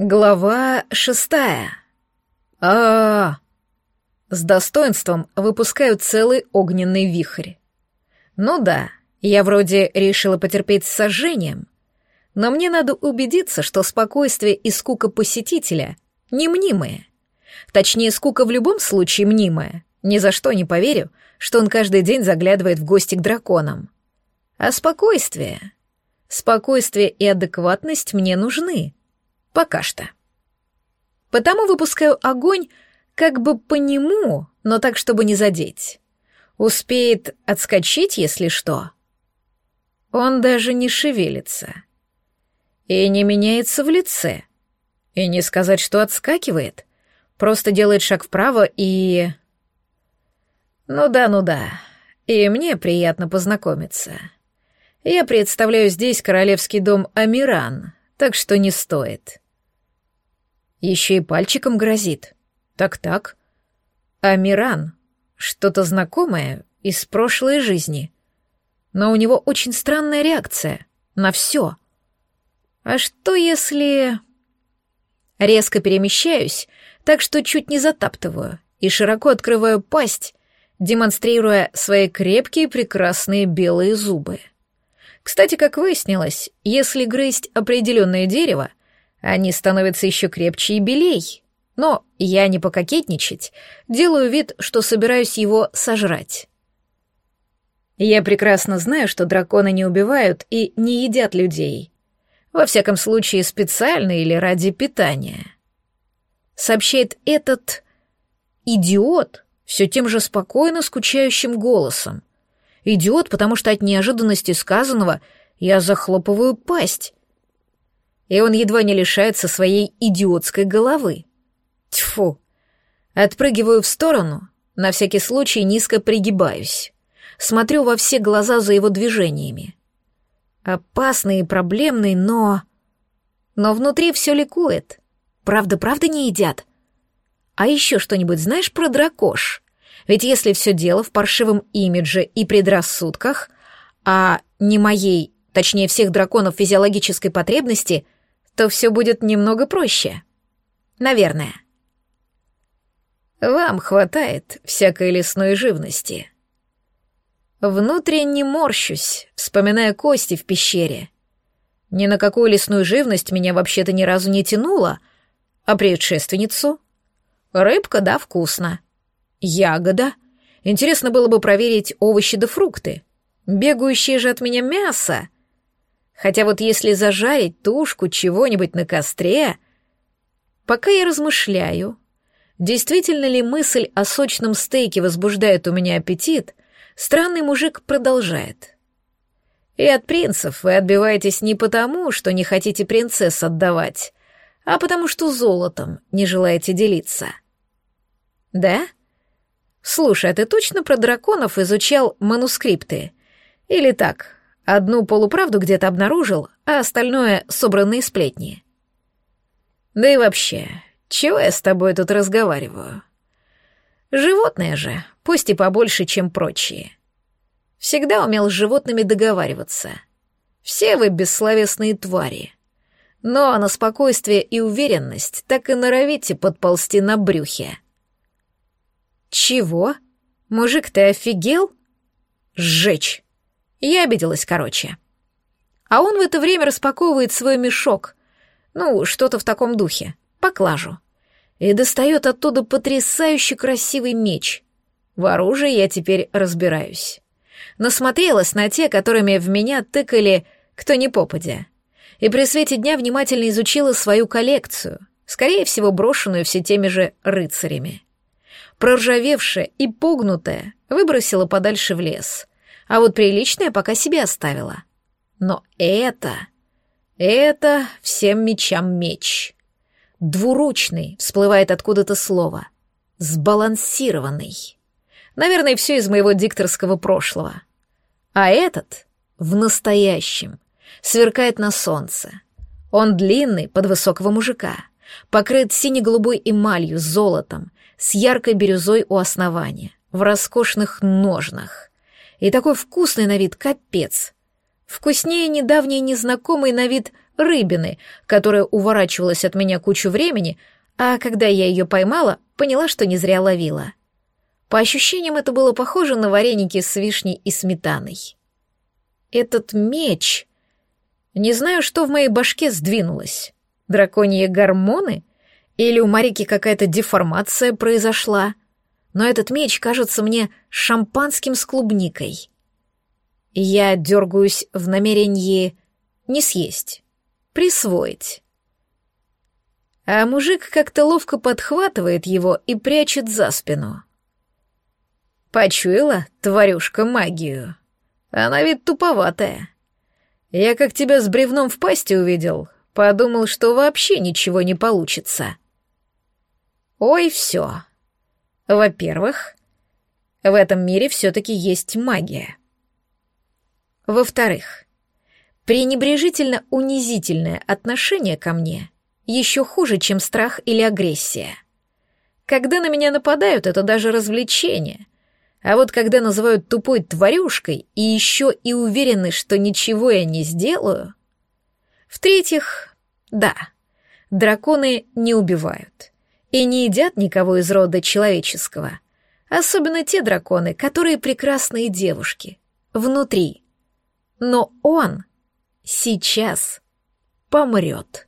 Глава шестая. А, -а, а С достоинством выпускаю целый огненный вихрь. Ну да, я вроде решила потерпеть с сожжением, но мне надо убедиться, что спокойствие и скука посетителя не мнимые. Точнее, скука в любом случае мнимая. Ни за что не поверю, что он каждый день заглядывает в гости к драконам. А спокойствие... Спокойствие и адекватность мне нужны — Пока что. Потому выпускаю огонь как бы по нему, но так, чтобы не задеть. Успеет отскочить, если что. Он даже не шевелится. И не меняется в лице. И не сказать, что отскакивает. Просто делает шаг вправо и... Ну да, ну да. И мне приятно познакомиться. Я представляю здесь королевский дом Амиран, так что не стоит. Еще и пальчиком грозит. Так-так. Амиран. Что-то знакомое из прошлой жизни. Но у него очень странная реакция на все. А что если... Резко перемещаюсь, так что чуть не затаптываю, и широко открываю пасть, демонстрируя свои крепкие прекрасные белые зубы. Кстати, как выяснилось, если грызть определенное дерево, они становятся еще крепче и белей. Но я не пококетничать, делаю вид, что собираюсь его сожрать. Я прекрасно знаю, что драконы не убивают и не едят людей. Во всяком случае, специально или ради питания. Сообщает этот идиот все тем же спокойно скучающим голосом. Идиот, потому что от неожиданности сказанного я захлопываю пасть. И он едва не лишается своей идиотской головы. Тьфу. Отпрыгиваю в сторону, на всякий случай низко пригибаюсь. Смотрю во все глаза за его движениями. Опасный и проблемный, но... Но внутри все ликует. Правда-правда не едят? А еще что-нибудь знаешь про дракош? Ведь если все дело в паршивом имидже и предрассудках, а не моей, точнее всех драконов физиологической потребности, то все будет немного проще. Наверное. Вам хватает всякой лесной живности. Внутренне морщусь, вспоминая кости в пещере. Ни на какую лесную живность меня вообще-то ни разу не тянуло, а предшественницу? Рыбка, да, вкусно. Ягода. Интересно было бы проверить овощи да фрукты. Бегающие же от меня мясо. Хотя вот если зажарить тушку чего-нибудь на костре... Пока я размышляю, действительно ли мысль о сочном стейке возбуждает у меня аппетит, странный мужик продолжает. И от принцев вы отбиваетесь не потому, что не хотите принцесс отдавать, а потому что золотом не желаете делиться. Да? «Слушай, а ты точно про драконов изучал манускрипты? Или так, одну полуправду где-то обнаружил, а остальное — собранные сплетни?» «Да и вообще, чего я с тобой тут разговариваю?» «Животное же, пусть и побольше, чем прочие. Всегда умел с животными договариваться. Все вы бессловесные твари. Но на спокойствие и уверенность так и норовите подползти на брюхе». «Чего? Мужик, ты офигел?» «Сжечь!» Я обиделась, короче. А он в это время распаковывает свой мешок. Ну, что-то в таком духе. Поклажу. И достает оттуда потрясающе красивый меч. В оружии я теперь разбираюсь. Насмотрелась на те, которыми в меня тыкали кто ни попадя. И при свете дня внимательно изучила свою коллекцию, скорее всего, брошенную все теми же рыцарями проржавевшая и погнутая, выбросила подальше в лес, а вот приличное пока себе оставила. Но это... это всем мечам меч. Двуручный, всплывает откуда-то слово. Сбалансированный. Наверное, все из моего дикторского прошлого. А этот в настоящем, сверкает на солнце. Он длинный, под высокого мужика, покрыт сине-голубой эмалью золотом, с яркой бирюзой у основания, в роскошных ножнах. И такой вкусный на вид капец. Вкуснее недавний незнакомый на вид рыбины, которая уворачивалась от меня кучу времени, а когда я ее поймала, поняла, что не зря ловила. По ощущениям, это было похоже на вареники с вишней и сметаной. Этот меч... Не знаю, что в моей башке сдвинулось. Драконьи гормоны? Или у Марики какая-то деформация произошла? Но этот меч кажется мне шампанским с клубникой. Я дергаюсь в намерении не съесть, присвоить. А мужик как-то ловко подхватывает его и прячет за спину. Почуяла, тварюшка, магию. Она ведь туповатая. Я как тебя с бревном в пасти увидел, подумал, что вообще ничего не получится. Ой, все. Во-первых, в этом мире все-таки есть магия. Во-вторых, пренебрежительно-унизительное отношение ко мне еще хуже, чем страх или агрессия. Когда на меня нападают, это даже развлечение — а вот когда называют тупой тварюшкой и еще и уверены, что ничего я не сделаю... В-третьих, да, драконы не убивают и не едят никого из рода человеческого, особенно те драконы, которые прекрасные девушки, внутри. Но он сейчас помрет.